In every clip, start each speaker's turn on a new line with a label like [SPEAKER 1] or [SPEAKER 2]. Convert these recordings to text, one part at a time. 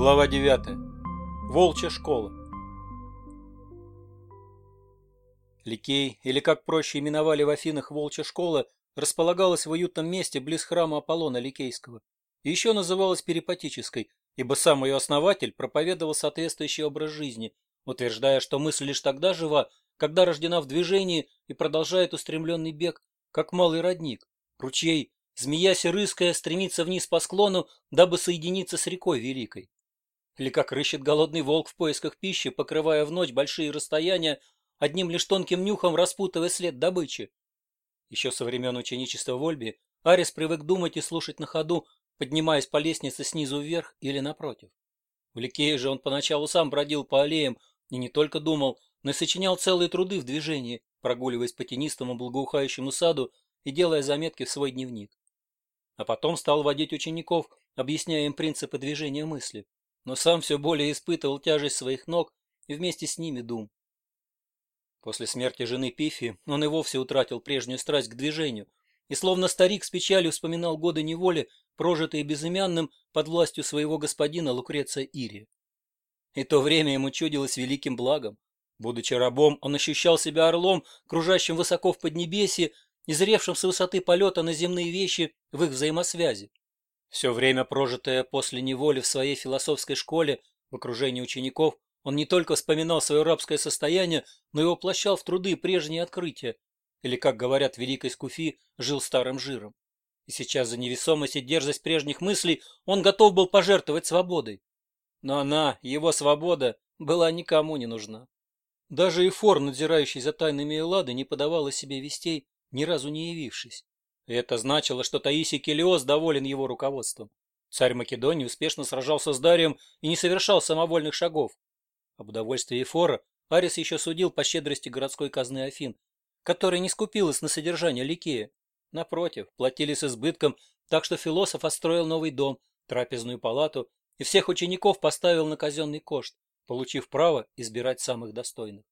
[SPEAKER 1] Глава 9. Волчья школа. Ликей, или как проще именовали в Афинах Волчья школа, располагалась в уютном месте близ храма Аполлона Ликейского. Еще называлась Перипатической, ибо сам ее основатель проповедовал соответствующий образ жизни, утверждая, что мысль лишь тогда жива, когда рождена в движении и продолжает устремленный бег, как малый родник, ручей, змеясь и рыская, стремится вниз по склону, дабы соединиться с рекой великой или как рыщет голодный волк в поисках пищи, покрывая в ночь большие расстояния, одним лишь тонким нюхом распутывая след добычи. Еще со времен ученичества в Ольбе Арис привык думать и слушать на ходу, поднимаясь по лестнице снизу вверх или напротив. В Ликее же он поначалу сам бродил по аллеям и не только думал, но и сочинял целые труды в движении, прогуливаясь по тенистому благоухающему саду и делая заметки в свой дневник. А потом стал водить учеников, объясняя им принципы движения мысли но сам все более испытывал тяжесть своих ног и вместе с ними дум. После смерти жены Пифи он и вовсе утратил прежнюю страсть к движению, и словно старик с печалью вспоминал годы неволи, прожитые безымянным под властью своего господина Лукреция Ирия. И то время ему чудилось великим благом. Будучи рабом, он ощущал себя орлом, кружащим высоко в поднебесье, изревшим зревшим с высоты полета на земные вещи в их взаимосвязи. Все время, прожитое после неволи в своей философской школе, в окружении учеников, он не только вспоминал свое рабское состояние, но и воплощал в труды прежние открытия, или, как говорят в Великой Скуфи, жил старым жиром. И сейчас за невесомость и дерзость прежних мыслей он готов был пожертвовать свободой. Но она, его свобода, была никому не нужна. Даже и Фор, надзирающий за тайнами Эллады, не подавала себе вестей, ни разу не явившись. Это значило, что Таисий Келиос доволен его руководством. Царь Македонии успешно сражался с Дарием и не совершал самовольных шагов. Об удовольствии Фора Арис еще судил по щедрости городской казны Афин, которая не скупилась на содержание Ликея. Напротив, платили с избытком, так что философ отстроил новый дом, трапезную палату и всех учеников поставил на казенный кошт, получив право избирать самых достойных.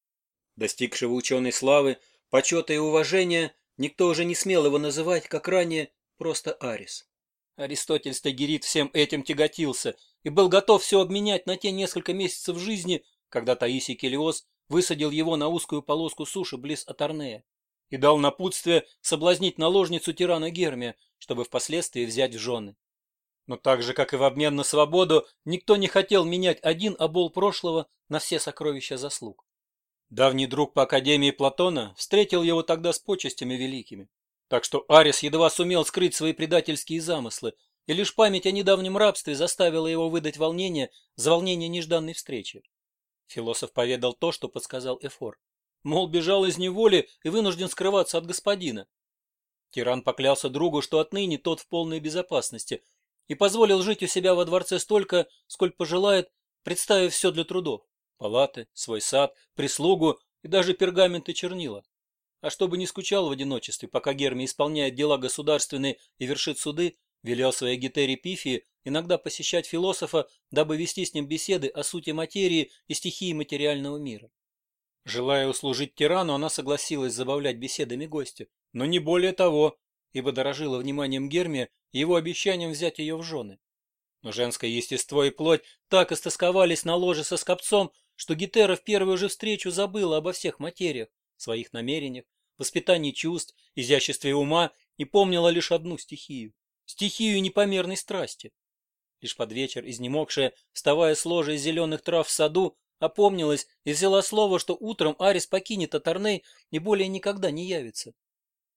[SPEAKER 1] Достигшего ученой славы, почета и уважения, Никто уже не смел его называть, как ранее, просто Арис. Аристотель Стагерит всем этим тяготился и был готов все обменять на те несколько месяцев жизни, когда Таисий Келиос высадил его на узкую полоску суши близ Аторнея и дал напутствие соблазнить наложницу тирана Гермия, чтобы впоследствии взять в жены. Но так же, как и в обмен на свободу, никто не хотел менять один обол прошлого на все сокровища заслуг. Давний друг по Академии Платона встретил его тогда с почестями великими. Так что Арис едва сумел скрыть свои предательские замыслы, и лишь память о недавнем рабстве заставила его выдать волнение за волнение нежданной встречи. Философ поведал то, что подсказал Эфор. Мол, бежал из неволи и вынужден скрываться от господина. Тиран поклялся другу, что отныне тот в полной безопасности, и позволил жить у себя во дворце столько, сколь пожелает, представив все для трудов палаты, свой сад, прислугу и даже пергамент и чернила. А чтобы не скучал в одиночестве, пока Герми исполняет дела государственные и вершит суды, велел своей гитере Пифии иногда посещать философа, дабы вести с ним беседы о сути материи и стихии материального мира. Желая услужить тирану, она согласилась забавлять беседами гостя, но не более того, ибо дорожила вниманием Гермия и его обещанием взять ее в жены. Но женское естество и плоть так истосковались на ложе со скопцом, что Гетера в первую же встречу забыла обо всех материях, своих намерениях, воспитании чувств, изяществе ума и помнила лишь одну стихию – стихию непомерной страсти. Лишь под вечер, изнемогшая, вставая с ложа из зеленых трав в саду, опомнилась и взяла слово, что утром Арис покинет Атарней и более никогда не явится.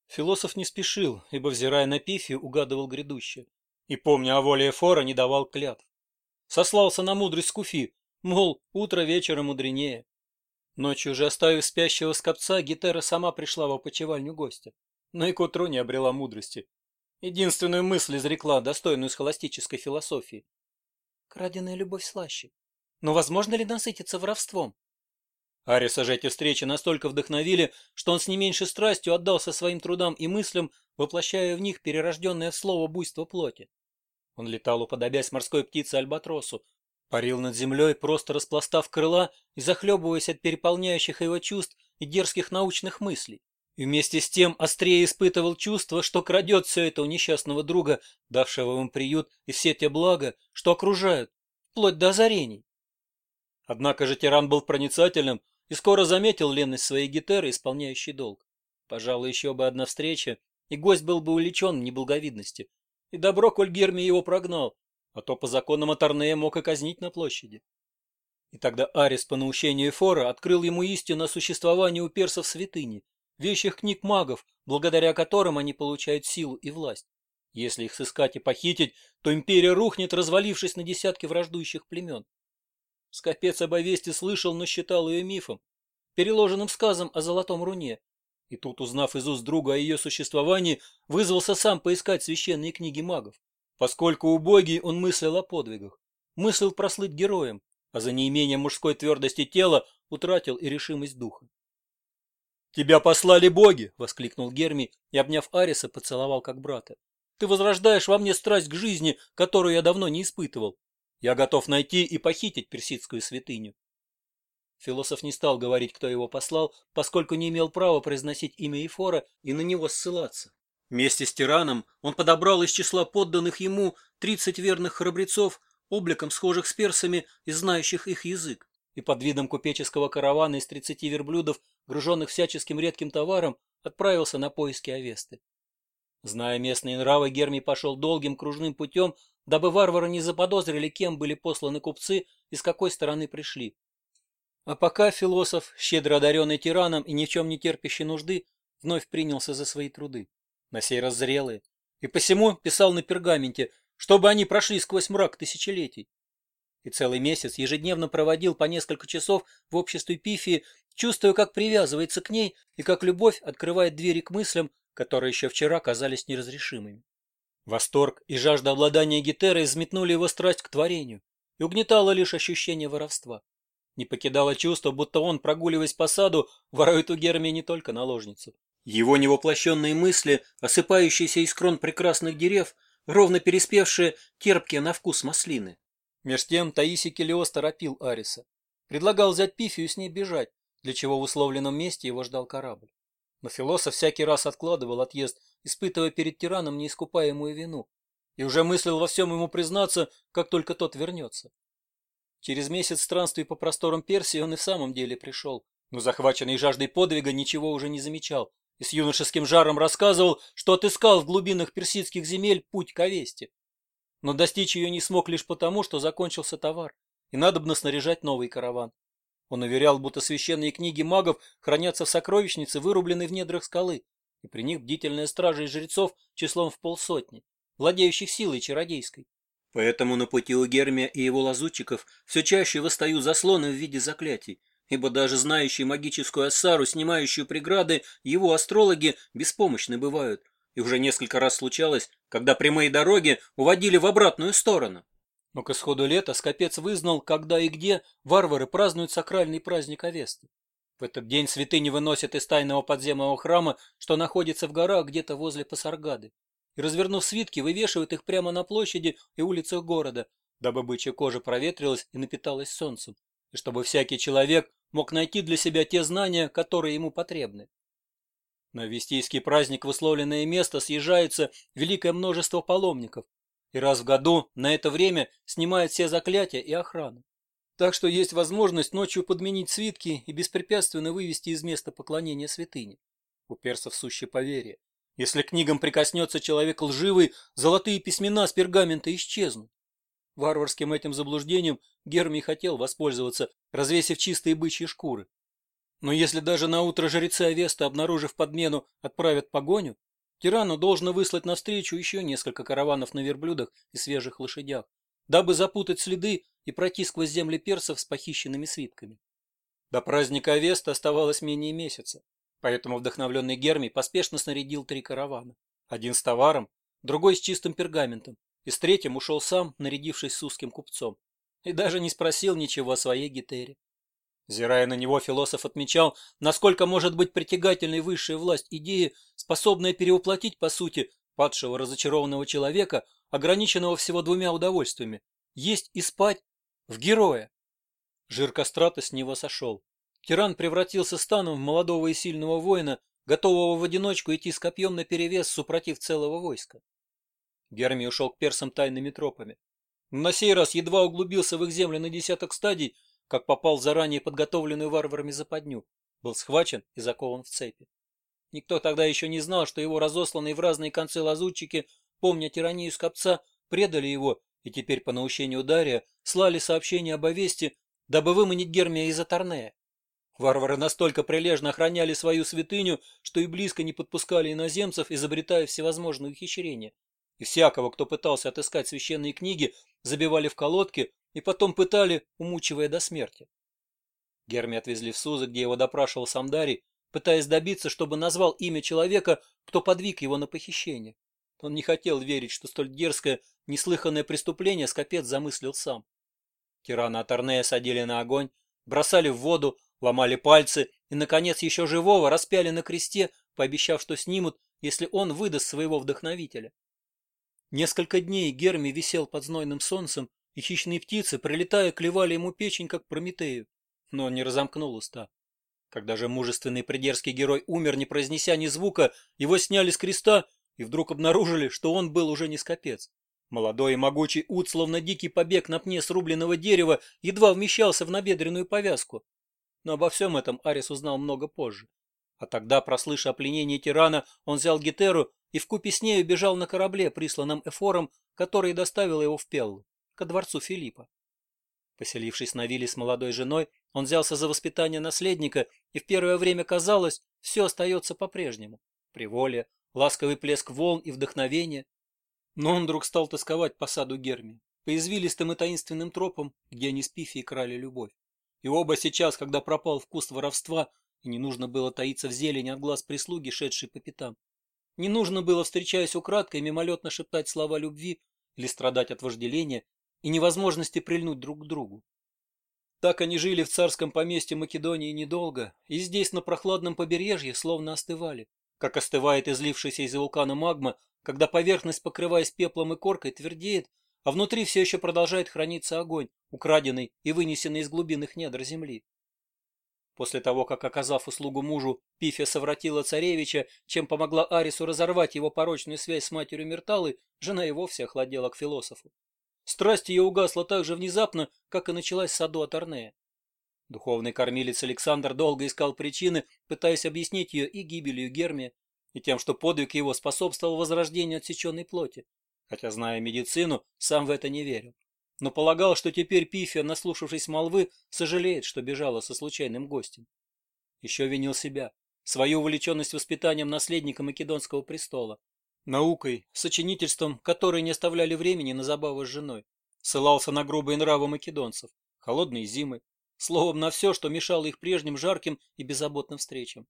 [SPEAKER 1] Философ не спешил, ибо, взирая на Пифию, угадывал грядущее. И, помня о воле Эфора, не давал клятв. Сослался на мудрость Скуфи, Мол, утро вечера мудренее. Ночью же, оставив спящего скопца, Гетера сама пришла в опочивальню гостя. Но и к утру не обрела мудрости. Единственную мысль изрекла, достойную схоластической философии. Краденая любовь слаще. Но возможно ли насытиться воровством? Ариса же эти встречи настолько вдохновили, что он с не меньшей страстью отдался своим трудам и мыслям, воплощая в них перерожденное слово буйство плоти. Он летал, уподобясь морской птице-альбатросу, Парил над землей, просто распластав крыла и захлебываясь от переполняющих его чувств и дерзких научных мыслей. И вместе с тем острее испытывал чувство, что крадет все это у несчастного друга, давшего им приют и все те блага, что окружают, вплоть до озарений. Однако же тиран был проницательным и скоро заметил ленность своей гитеры, исполняющей долг. Пожалуй, еще бы одна встреча, и гость был бы увлечен в неблаговидности. И добро, коль Герми его прогнал, а то по законам Аторнея мог и казнить на площади. И тогда Арис по наущению Эфора открыл ему истину о существовании у персов святыни, вещих книг магов, благодаря которым они получают силу и власть. Если их сыскать и похитить, то империя рухнет, развалившись на десятки враждующих племен. Скопец об овесте слышал, но считал ее мифом, переложенным сказом о золотом руне. И тут, узнав из уст друга о ее существовании, вызвался сам поискать священные книги магов. Поскольку убогий, он мыслил о подвигах, мыслил прослыть героем, а за неимением мужской твердости тела утратил и решимость духа. «Тебя послали боги!» — воскликнул Герми и, обняв Ариса, поцеловал как брата. «Ты возрождаешь во мне страсть к жизни, которую я давно не испытывал. Я готов найти и похитить персидскую святыню». Философ не стал говорить, кто его послал, поскольку не имел права произносить имя Ефора и на него ссылаться. Вместе с тираном он подобрал из числа подданных ему 30 верных храбрецов, обликом схожих с персами и знающих их язык. И под видом купеческого каравана из 30 верблюдов, груженных всяческим редким товаром, отправился на поиски Авесты. Зная местные нравы, Гермий пошел долгим кружным путем, дабы варвары не заподозрили, кем были посланы купцы и с какой стороны пришли. А пока философ, щедро одаренный тираном и ни в чем не терпящий нужды, вновь принялся за свои труды на сей раз зрелые, и посему писал на пергаменте, чтобы они прошли сквозь мрак тысячелетий. И целый месяц ежедневно проводил по несколько часов в обществе Пифии, чувствуя, как привязывается к ней и как любовь открывает двери к мыслям, которые еще вчера казались неразрешимыми. Восторг и жажда обладания Гетерой взметнули его страсть к творению и угнетало лишь ощущение воровства. Не покидало чувство, будто он, прогуливаясь по саду, ворует у Гермии не только наложницу, его невоплощенные мысли, осыпающиеся из крон прекрасных дерев, ровно переспевшие, терпкие на вкус маслины. Меж тем Таиси Келиос торопил Ариса. Предлагал взять Пифию с ней бежать, для чего в условленном месте его ждал корабль. Но философ всякий раз откладывал отъезд, испытывая перед тираном неискупаемую вину, и уже мыслил во всем ему признаться, как только тот вернется. Через месяц странствий по просторам Персии он и в самом деле пришел, но захваченный жаждой подвига ничего уже не замечал, и с юношеским жаром рассказывал, что отыскал в глубинах персидских земель путь к Овесте. Но достичь ее не смог лишь потому, что закончился товар, и надо надобно снаряжать новый караван. Он уверял, будто священные книги магов хранятся в сокровищнице, вырубленной в недрах скалы, и при них бдительная стража из жрецов числом в полсотни, владеющих силой чародейской. Поэтому на пути у Гермия и его лазутчиков все чаще восстают заслоны в виде заклятий, ибо даже знающие магическую осару, снимающую преграды, его астрологи беспомощны бывают. И уже несколько раз случалось, когда прямые дороги уводили в обратную сторону. Но к исходу лета Скопец вызнал, когда и где варвары празднуют сакральный праздник Авесты. В этот день святыни выносят из тайного подземного храма, что находится в горах где-то возле Пасаргады, и, развернув свитки, вывешивают их прямо на площади и улицах города, дабы бычья кожа проветрилась и напиталась солнцем, и чтобы всякий человек мог найти для себя те знания, которые ему потребны. На Вестийский праздник в условленное место съезжается великое множество паломников, и раз в году на это время снимают все заклятия и охрану. Так что есть возможность ночью подменить свитки и беспрепятственно вывести из места поклонения святыни. У персов сущее поверье. Если книгам прикоснется человек лживый, золотые письмена с пергамента исчезнут. Варварским этим заблуждением Гермий хотел воспользоваться, развесив чистые бычьи шкуры. Но если даже на утро жрецы Авеста, обнаружив подмену, отправят погоню, тирану должно выслать навстречу еще несколько караванов на верблюдах и свежих лошадях, дабы запутать следы и пройти сквозь земли персов с похищенными свитками. До праздника Авеста оставалось менее месяца, поэтому вдохновленный Гермий поспешно снарядил три каравана. Один с товаром, другой с чистым пергаментом, и с третьим ушел сам, нарядившись с узким купцом, и даже не спросил ничего о своей гетере. Зирая на него, философ отмечал, насколько может быть притягательной высшая власть идеи, способная перевоплотить, по сути, падшего разочарованного человека, ограниченного всего двумя удовольствиями – есть и спать, в героя. Жир Кастрата с него сошел. Тиран превратился станом в молодого и сильного воина, готового в одиночку идти с копьем наперевес, супротив целого войска. Герми ушел к персам тайными тропами. На сей раз едва углубился в их земли на десяток стадий, как попал в заранее подготовленную варварами западню, был схвачен и закован в цепи. Никто тогда еще не знал, что его разосланные в разные концы лазутчики, помня тиранию скопца, предали его и теперь по наущению Дария слали сообщение об Овесте, дабы выманить Гермия из Аторнея. Варвары настолько прилежно охраняли свою святыню, что и близко не подпускали иноземцев, изобретая всевозможные ухищрения и всякого, кто пытался отыскать священные книги, забивали в колодки и потом пытали, умучивая до смерти. Герми отвезли в Сузы, где его допрашивал Самдарий, пытаясь добиться, чтобы назвал имя человека, кто подвиг его на похищение. Он не хотел верить, что столь дерзкое, неслыханное преступление скопец замыслил сам. Тирана Аторнея садили на огонь, бросали в воду, ломали пальцы и, наконец, еще живого распяли на кресте, пообещав, что снимут, если он выдаст своего вдохновителя. Несколько дней Герми висел под знойным солнцем, и хищные птицы, прилетая, клевали ему печень, как Прометею. Но он не разомкнул уста. Когда же мужественный придерзкий герой умер, не произнеся ни звука, его сняли с креста и вдруг обнаружили, что он был уже не скопец. Молодой и могучий ут, словно дикий побег на пне срубленного дерева, едва вмещался в набедренную повязку. Но обо всем этом Арис узнал много позже. А тогда, прослыша о пленении тирана, он взял гитеру и вкупе с нею бежал на корабле, присланном Эфором, который доставил его в Пеллу, ко дворцу Филиппа. Поселившись на вилле с молодой женой, он взялся за воспитание наследника, и в первое время казалось, все остается по-прежнему. Приволе, ласковый плеск волн и вдохновение. Но он вдруг стал тосковать по саду Герми, по извилистым и таинственным тропам, где они с Пифией крали любовь. И оба сейчас, когда пропал вкус воровства, и не нужно было таиться в зелени от глаз прислуги, шедшей по пятам, не нужно было, встречаясь украдкой, мимолетно шептать слова любви или страдать от вожделения и невозможности прильнуть друг к другу. Так они жили в царском поместье Македонии недолго, и здесь на прохладном побережье словно остывали, как остывает излившаяся из вулкана магма, когда поверхность, покрываясь пеплом и коркой, твердеет, а внутри все еще продолжает храниться огонь, украденный и вынесенный из глубинных недр земли. После того, как, оказав услугу мужу, Пифия совратила царевича, чем помогла Арису разорвать его порочную связь с матерью Мирталы, жена и вовсе охладела к философу. Страсть ее угасла так же внезапно, как и началась в саду от Духовный кормилец Александр долго искал причины, пытаясь объяснить ее и гибелью Гермия, и тем, что подвиг его способствовал возрождению отсеченной плоти, хотя, зная медицину, сам в это не верил но полагал, что теперь Пифия, наслушавшись молвы, сожалеет, что бежала со случайным гостем. Еще винил себя, свою увлеченность воспитанием наследника Македонского престола, наукой, сочинительством, которые не оставляли времени на забавы с женой. Ссылался на грубые нравы македонцев, холодные зимы, словом, на все, что мешало их прежним жарким и беззаботным встречам.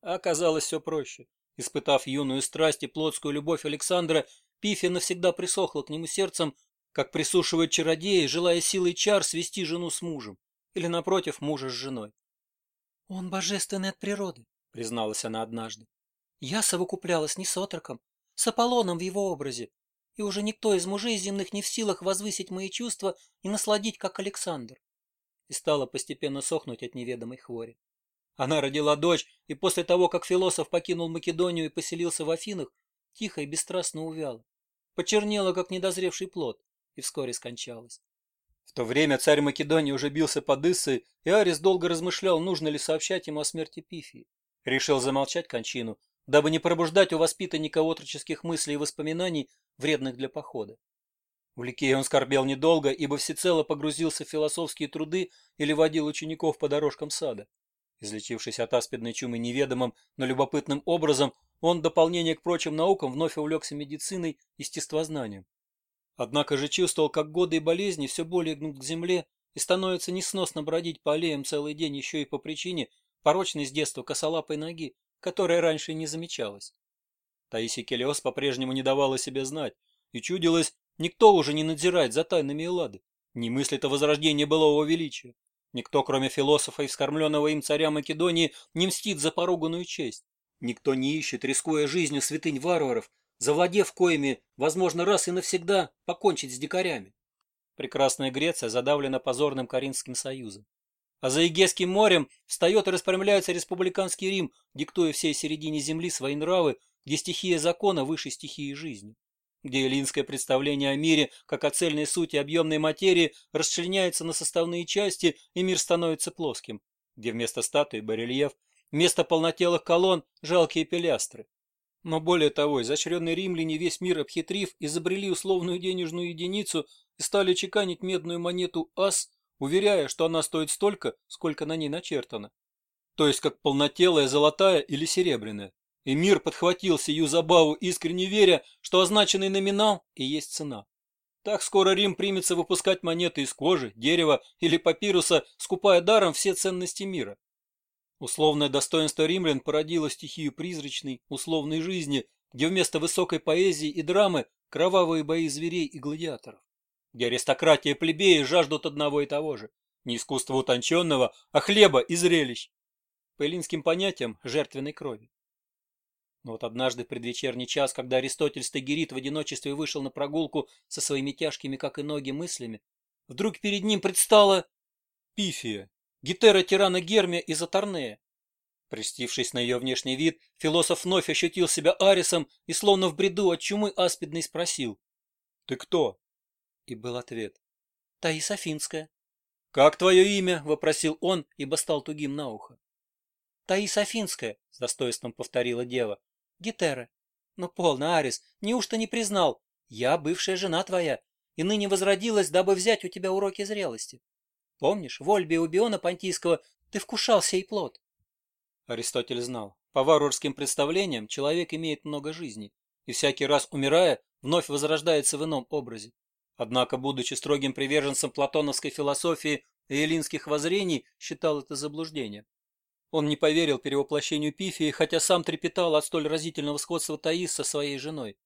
[SPEAKER 1] А оказалось все проще. Испытав юную страсть и плотскую любовь Александра, Пифи навсегда присохла к нему сердцем как присушивают чародеи, желая силой чар свести жену с мужем или, напротив, мужа с женой. «Он божественный от природы», — призналась она однажды. «Я совокуплялась не с отроком, с Аполлоном в его образе, и уже никто из мужей земных не в силах возвысить мои чувства и насладить, как Александр». И стала постепенно сохнуть от неведомой хвори. Она родила дочь, и после того, как философ покинул Македонию и поселился в Афинах, тихо и бесстрастно увяла. Почернела, как недозревший плод и вскоре скончалась. В то время царь Македонии уже бился под Иссой, и Арис долго размышлял, нужно ли сообщать ему о смерти Пифии. Решил замолчать кончину, дабы не пробуждать у воспитанника отроческих мыслей и воспоминаний, вредных для похода. В Ликее он скорбел недолго, ибо всецело погрузился в философские труды или водил учеников по дорожкам сада. Излечившись от аспидной чумы неведомым, но любопытным образом, он дополнение к прочим наукам вновь увлекся медициной и естествознанием. Однако же чувствовал, как годы и болезни все более гнут к земле, и становится несносно бродить по аллеям целый день еще и по причине порочной с детства косолапой ноги, которая раньше не замечалась. Таисия Келиос по-прежнему не давала себе знать, и чудилось, никто уже не надзирает за тайнами Эллады, не мыслит о возрождении былого величия. Никто, кроме философа и вскормленного им царя Македонии, не мстит за поруганную честь. Никто не ищет, рискуя жизнью святынь варваров, завладев коими, возможно, раз и навсегда покончить с дикарями. Прекрасная Греция задавлена позорным Каринским союзом. А за Эгейским морем встает и распрямляется республиканский Рим, диктуя всей середине земли свои нравы, где стихия закона выше стихии жизни, где эллинское представление о мире как о цельной сути объемной материи расчленяется на составные части, и мир становится плоским, где вместо статуи барельеф, вместо полнотелых колонн жалкие пилястры, но более того, изощренные римляне весь мир обхитрив, изобрели условную денежную единицу и стали чеканить медную монету ас, уверяя, что она стоит столько, сколько на ней начертано. То есть как полнотелая золотая или серебряная. И мир подхватил сию забаву, искренне веря, что означенный номинал и есть цена. Так скоро Рим примется выпускать монеты из кожи, дерева или папируса, скупая даром все ценности мира. Условное достоинство римлян породило стихию призрачной, условной жизни, где вместо высокой поэзии и драмы кровавые бои зверей и гладиаторов, где аристократия плебеи жаждут одного и того же, не искусства утонченного, а хлеба и зрелищ, по эллинским понятиям жертвенной крови. Но вот однажды в предвечерний час, когда Аристотель Стагерит в одиночестве вышел на прогулку со своими тяжкими, как и ноги, мыслями, вдруг перед ним предстала Пифия, Гетера тирана Гермия из Аторнея. Престившись на ее внешний вид, философ вновь ощутил себя Арисом и словно в бреду от чумы аспидный спросил. «Ты кто?» И был ответ. «Таис Афинская». «Как твое имя?» – вопросил он, ибо стал тугим на ухо. «Таис Афинская», – с достоинством повторила дева. «Гетера». «Ну, полно, Арис, неужто не признал? Я бывшая жена твоя, и ныне возродилась, дабы взять у тебя уроки зрелости». Помнишь, в Ольбе у Биона Понтийского ты вкушал сей плод? Аристотель знал. По варварским представлениям человек имеет много жизней, и всякий раз, умирая, вновь возрождается в ином образе. Однако, будучи строгим приверженцем платоновской философии и эллинских воззрений, считал это заблуждением. Он не поверил перевоплощению Пифии, хотя сам трепетал от столь разительного сходства Таис со своей женой.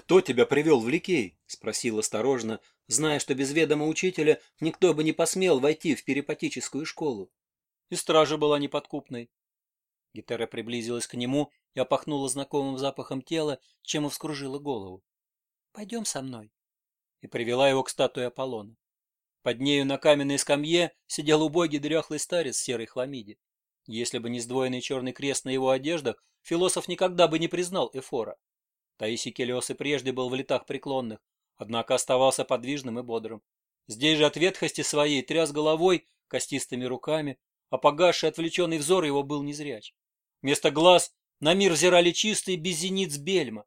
[SPEAKER 1] «Кто тебя привел в Ликей?» – спросил осторожно, зная, что без ведома учителя никто бы не посмел войти в перипатическую школу. И стража была неподкупной. Гитара приблизилась к нему и опахнула знакомым запахом тела, чем и вскружила голову. «Пойдем со мной», и привела его к статуе Аполлона. Под нею на каменной скамье сидел убогий дряхлый старец в серой хламиде. Если бы не сдвоенный черный крест на его одеждах, философ никогда бы не признал Эфора. Таисий Келиос и прежде был в летах преклонных, однако оставался подвижным и бодрым. Здесь же от ветхости своей тряс головой, костистыми руками, а погасший отвлеченный взор его был незряч. Вместо глаз на мир взирали чистые без зениц бельма.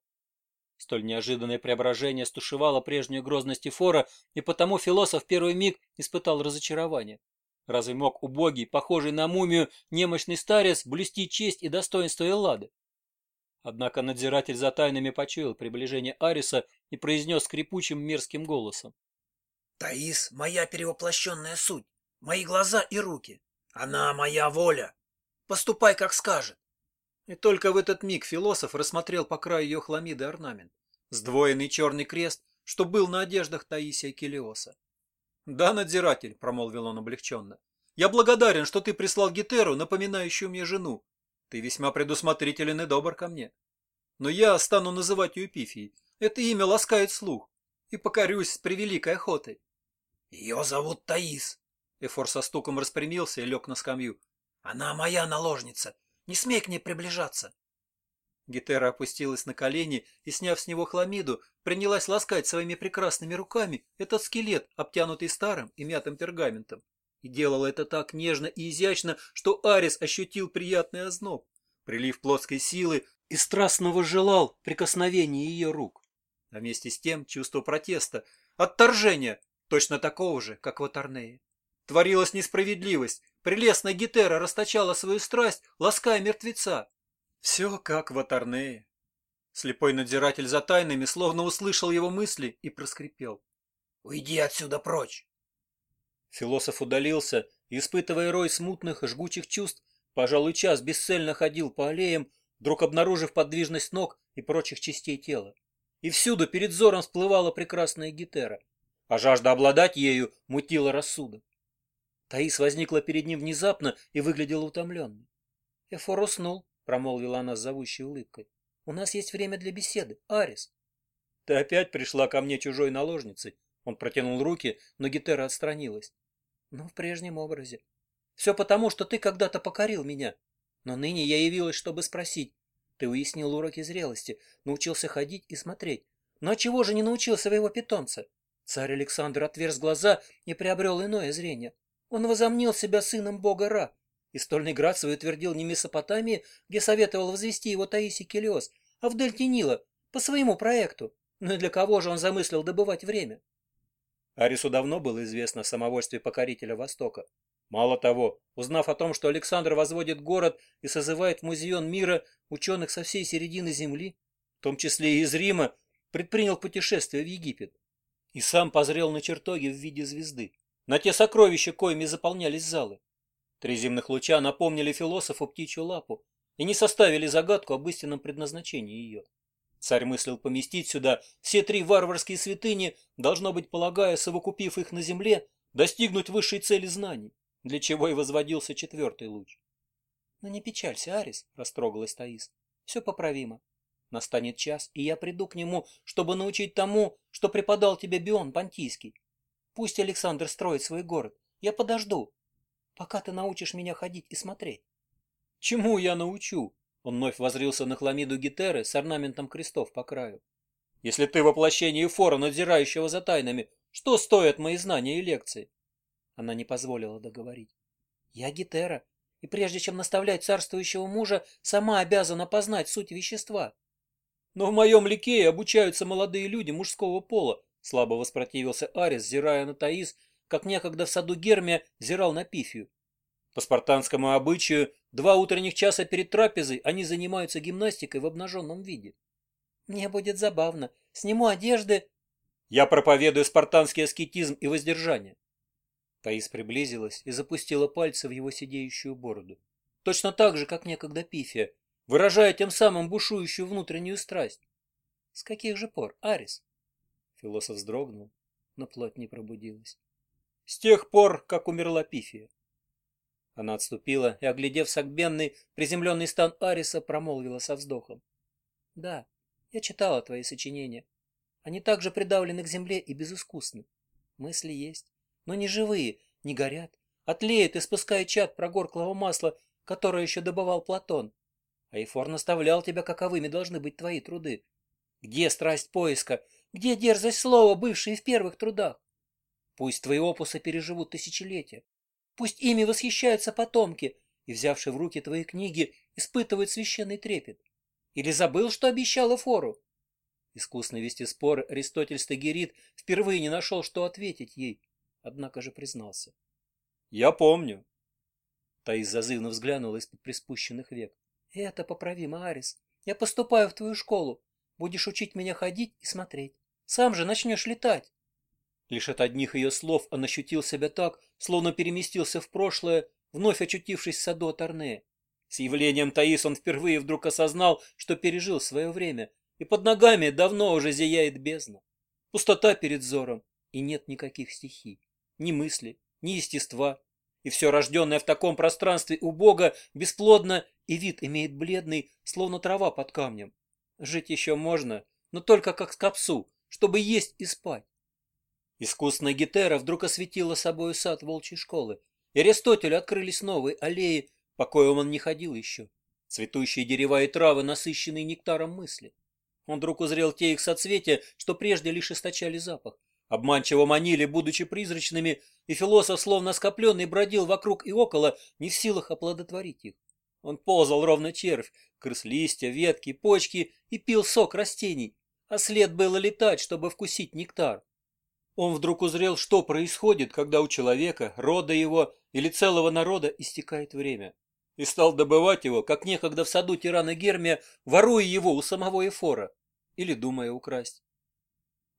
[SPEAKER 1] Столь неожиданное преображение стушевало прежнюю грозность Эфора, и потому философ первый миг испытал разочарование. Разве мог убогий, похожий на мумию, немощный старец блюсти честь и достоинство Эллады? Однако надзиратель за тайнами почуял приближение Ариса и произнес скрипучим мерзким голосом.
[SPEAKER 2] «Таис — моя перевоплощенная суть, мои глаза и руки. Она моя воля. Поступай, как скажет».
[SPEAKER 1] И только в этот миг философ рассмотрел по краю ее хламиды орнамент. Сдвоенный черный крест, что был на одеждах Таисия Келиоса. «Да, надзиратель», — промолвил он облегченно, — «я благодарен, что ты прислал Гетеру, напоминающую мне жену, ты весьма предусмотрителен и добр ко мне. Но я стану называть ее Пифией. Это имя ласкает слух. И покорюсь с превеликой охотой.
[SPEAKER 2] Ее зовут Таис.
[SPEAKER 1] Эфор со стуком распрямился и лег на скамью.
[SPEAKER 2] Она моя наложница. Не смей к ней приближаться.
[SPEAKER 1] Гетера опустилась на колени и, сняв с него хламиду, принялась ласкать своими прекрасными руками этот скелет, обтянутый старым и мятым пергаментом и делала это так нежно и изящно, что Арис ощутил приятный озноб, прилив плотской силы и страстного желал прикосновения ее рук. А вместе с тем чувство протеста, отторжения, точно такого же, как в Аторнее. Творилась несправедливость, прелестная Гетера расточала свою страсть, лаская мертвеца. Все как в Аторнее. Слепой надзиратель за тайнами словно услышал его мысли и проскрипел.
[SPEAKER 2] «Уйди отсюда прочь!»
[SPEAKER 1] Философ удалился, испытывая рой смутных жгучих чувств, пожалуй, час бесцельно ходил по аллеям, вдруг обнаружив подвижность ног и прочих частей тела. И всюду перед взором всплывала прекрасная гитера, а жажда обладать ею мутила рассудок. Таис возникла перед ним внезапно и выглядела утомленной. — Эфор уснул, — промолвила она с зовущей улыбкой. — У нас есть время для беседы, Арис. — Ты опять пришла ко мне чужой наложницей? Он протянул руки, но Гетера отстранилась но в прежнем образе. Все потому, что ты когда-то покорил меня. Но ныне я явилась, чтобы спросить. Ты уяснил уроки зрелости, научился ходить и смотреть.
[SPEAKER 2] Но чего же не научил своего питомца? Царь Александр отверз глаза и приобрел иное зрение. Он возомнил себя сыном бога Ра. И стольный град свой утвердил не Месопотамии, где советовал возвести его Таисий Келиос, а в дельте Нила по своему проекту. Ну и для кого же он замыслил добывать время?
[SPEAKER 1] Арису давно было известно о самовольстве покорителя Востока. Мало того, узнав о том, что Александр возводит город и созывает в музеон мира ученых со всей середины Земли, в том числе и из Рима, предпринял путешествие в Египет. И сам позрел на чертоге в виде звезды, на те сокровища, коими заполнялись залы. Три земных луча напомнили философу птичью лапу и не составили загадку об истинном предназначении ее. Царь мыслил поместить сюда все три варварские святыни, должно быть, полагая, совокупив их на земле, достигнуть высшей цели знаний, для чего и возводился четвертый луч.
[SPEAKER 2] «Но не печалься, Арис», — растрогалась Таис, — «все поправимо. Настанет час, и я приду к нему, чтобы научить тому, что преподал тебе Бион Понтийский. Пусть Александр строит свой город, я подожду, пока ты научишь меня ходить и смотреть».
[SPEAKER 1] «Чему я научу?» Он вновь возрился на хламиду Гитеры с орнаментом крестов по краю. «Если ты воплощение фора, надзирающего за тайнами, что стоят мои знания и лекции?»
[SPEAKER 2] Она не позволила договорить. «Я Гитера, и прежде чем наставлять царствующего мужа, сама обязана познать суть вещества».
[SPEAKER 1] «Но в моем ликее обучаются молодые люди мужского пола», слабо воспротивился Арис, зирая на Таис, как некогда в саду Гермия зирал на Пифию. По спартанскому обычаю Два утренних часа перед трапезой они занимаются гимнастикой в обнаженном виде.
[SPEAKER 2] Мне будет забавно. Сниму одежды.
[SPEAKER 1] Я проповедую спартанский аскетизм и воздержание. Таис приблизилась и запустила пальцы в его сидеющую бороду. Точно так же, как некогда Пифия, выражая тем самым бушующую внутреннюю страсть.
[SPEAKER 2] С каких же пор, Арис?
[SPEAKER 1] Философ вздрогнул, но плоть не пробудилась. С тех пор, как умерла Пифия. Она отступила и, оглядев сагбенный приземленный стан Ариса, промолвила со вздохом.
[SPEAKER 2] «Да, я читала твои сочинения. Они также придавлены к земле и безыскусны. Мысли есть, но не живые, не горят, отлеют, испуская чад прогорклого масла, которое еще добывал Платон. Айфор наставлял тебя, каковыми должны быть твои труды. Где страсть поиска? Где дерзость слова, бывшие в первых трудах? Пусть твои опусы переживут тысячелетия. Пусть ими восхищаются потомки, и, взявши в руки твои книги, испытывают священный трепет. Или забыл, что обещал Эфору? искусно вести спор Аристотель Стагерит впервые не нашел, что ответить ей, однако же признался.
[SPEAKER 1] «Я помню». Таис зазывно взглянула из-под приспущенных век.
[SPEAKER 2] «Это поправимо, Арис. Я поступаю в твою школу. Будешь учить меня ходить и смотреть. Сам же начнешь летать».
[SPEAKER 1] Лишь от одних ее слов он ощутил себя так, словно переместился в прошлое, вновь очутившись в саду Торне. С явлением Таис он впервые вдруг осознал, что пережил свое время, и под ногами давно уже зияет бездна. Пустота перед взором, и нет никаких стихий, ни мысли, ни естества, и все рожденное в таком пространстве у Бога бесплодно, и вид имеет бледный, словно трава под камнем. Жить еще можно, но только как скопсу, чтобы есть и спать. Искусная гитера вдруг осветила собой сад волчьей школы. И Аристотелю открылись новые аллеи, по коим он не ходил еще. Цветущие дерева и травы, насыщенные нектаром мысли. Он вдруг узрел те их соцветия, что прежде лишь источали запах. Обманчиво манили, будучи призрачными, и философ, словно скопленный бродил вокруг и около, не в силах оплодотворить их. Он ползал ровно червь, крыс листья, ветки, почки и пил сок растений, а след было летать, чтобы вкусить нектар. Он вдруг узрел, что происходит, когда у человека, рода его или целого народа истекает время, и стал добывать его, как некогда в саду тирана Гермия, воруя его у самого Эфора или думая украсть.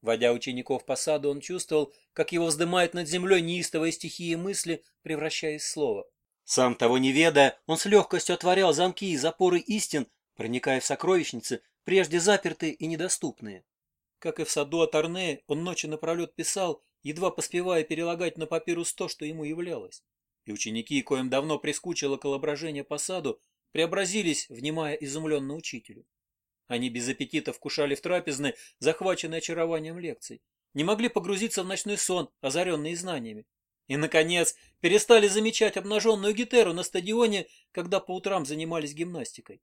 [SPEAKER 1] Водя учеников по саду, он чувствовал, как его вздымает над землей неистовая стихия мысли, превращаясь в слово. Сам того не ведая, он с легкостью отворял замки и запоры истин, проникая в сокровищницы, прежде запертые и недоступные. Как и в саду Аторне, он ночи напролет писал, едва поспевая перелагать на папирус то, что ему являлось. И ученики, коим давно прискучило колображение по саду, преобразились, внимая изумленно учителю. Они без аппетита вкушали в трапезны, захваченные очарованием лекций, не могли погрузиться в ночной сон, озаренный знаниями. И, наконец, перестали замечать обнаженную гитеру на стадионе, когда по утрам занимались гимнастикой.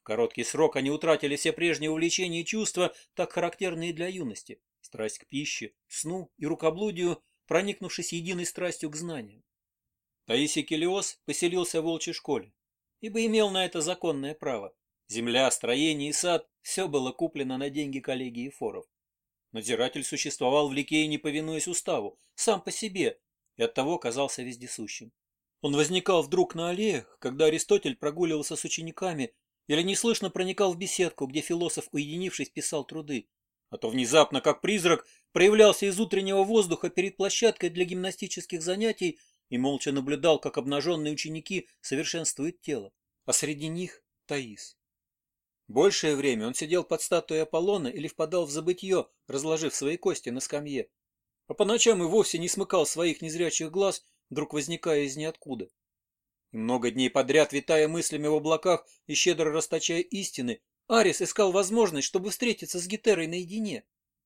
[SPEAKER 1] В короткий срок они утратили все прежние увлечения и чувства, так характерные для юности. Страсть к пище, сну и рукоблудию, проникнувшись единой страстью к знаниям. Таисий Келиос поселился в волчьей школе, ибо имел на это законное право. Земля, строение и сад – все было куплено на деньги коллегии Форов. Надзиратель существовал в Ликее, не повинуясь уставу, сам по себе, и оттого казался вездесущим. Он возникал вдруг на аллеях, когда Аристотель прогуливался с учениками или неслышно проникал в беседку, где философ, уединившись, писал труды. А то внезапно, как призрак, проявлялся из утреннего воздуха перед площадкой для гимнастических занятий и молча наблюдал, как обнаженные ученики совершенствуют тело. А среди них Таис. Большее время он сидел под статуей Аполлона или впадал в забытье, разложив свои кости на скамье. А по ночам и вовсе не смыкал своих незрячих глаз, вдруг возникая из ниоткуда. И много дней подряд, витая мыслями в облаках и щедро расточая истины, Арис искал возможность, чтобы встретиться с Гетерой наедине.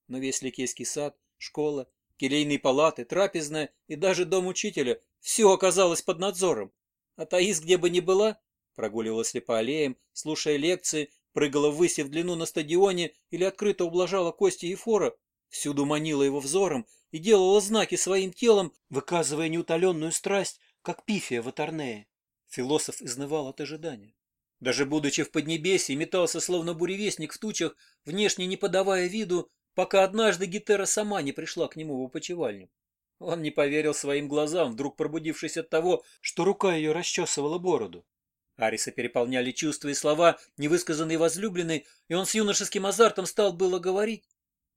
[SPEAKER 1] Но весь Ликейский сад, школа, келейные палаты, трапезная и даже дом учителя – все оказалось под надзором. А Таис, где бы ни была, прогуливалась ли по аллеям, слушая лекции, прыгала ввысь в длину на стадионе или открыто ублажала кости Ефора, всюду манила его взором и делала знаки своим телом, выказывая неутоленную страсть, как пифия в Аторнее. Философ изнывал от ожидания. Даже будучи в Поднебесье, метался словно буревестник в тучах, внешне не подавая виду, пока однажды Гетера сама не пришла к нему в опочивальню. Он не поверил своим глазам, вдруг пробудившись от того, что рука ее расчесывала бороду. Ариса переполняли чувства и слова, невысказанные возлюбленной, и он с юношеским азартом стал было говорить,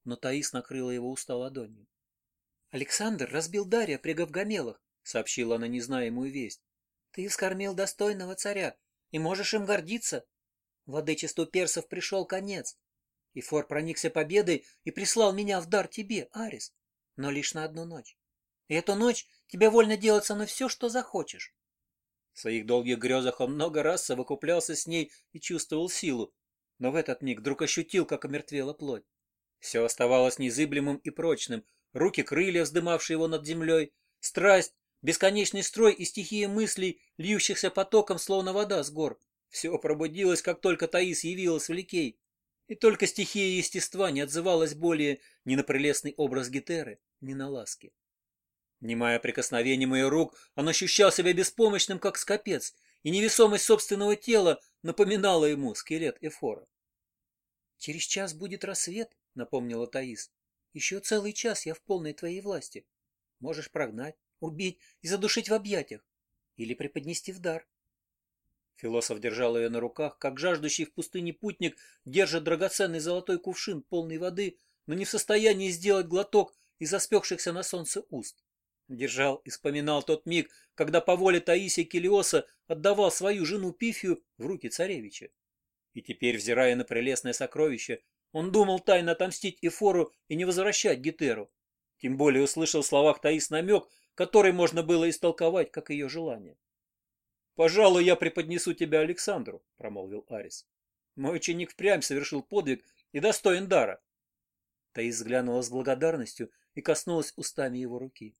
[SPEAKER 1] но Таис накрыла его уста ладонью. «Александр разбил Дарья при Гавгамелах», — сообщила она незнаемую весть. Ты вскормил достойного царя и можешь им гордиться. Владычеству персов пришел конец. И Фор проникся победой и прислал меня в дар тебе, Арис, но лишь на одну ночь. И эту ночь тебе вольно делать со мной все, что захочешь. В своих долгих грезах он много раз совокуплялся с ней и чувствовал силу, но в этот миг вдруг ощутил, как омертвела плоть. Все оставалось незыблемым и прочным, руки крылья, вздымавшие его над землей, страсть, бесконечный строй и стихии мыслей, льющихся потоком, словно вода с гор. Все пробудилось, как только Таис явилась в Ликей. И только стихия естества не отзывалась более ни на прелестный образ Гетеры, ни на ласки. Внимая прикосновение моих рук, он ощущал себя беспомощным, как скопец, и невесомость собственного тела напоминала ему скелет Эфора. «Через час будет рассвет», — напомнила Таис. «Еще целый час я в полной твоей власти. Можешь прогнать, убить и задушить в объятиях, или преподнести в дар. Философ держал ее на руках, как жаждущий в пустыне путник держит драгоценный золотой кувшин полной воды, но не в состоянии сделать глоток из оспехшихся на солнце уст. Держал и вспоминал тот миг, когда по воле Таисия Келиоса отдавал свою жену Пифию в руки царевича. И теперь, взирая на прелестное сокровище, он думал тайно отомстить Эфору и не возвращать Гетеру. Тем более услышал в словах Таис намек, который можно было истолковать как ее желание. «Пожалуй, я преподнесу тебя Александру», — промолвил Арис. «Мой ученик впрямь совершил подвиг и достоин дара». Таис взглянула с благодарностью и коснулась устами его руки.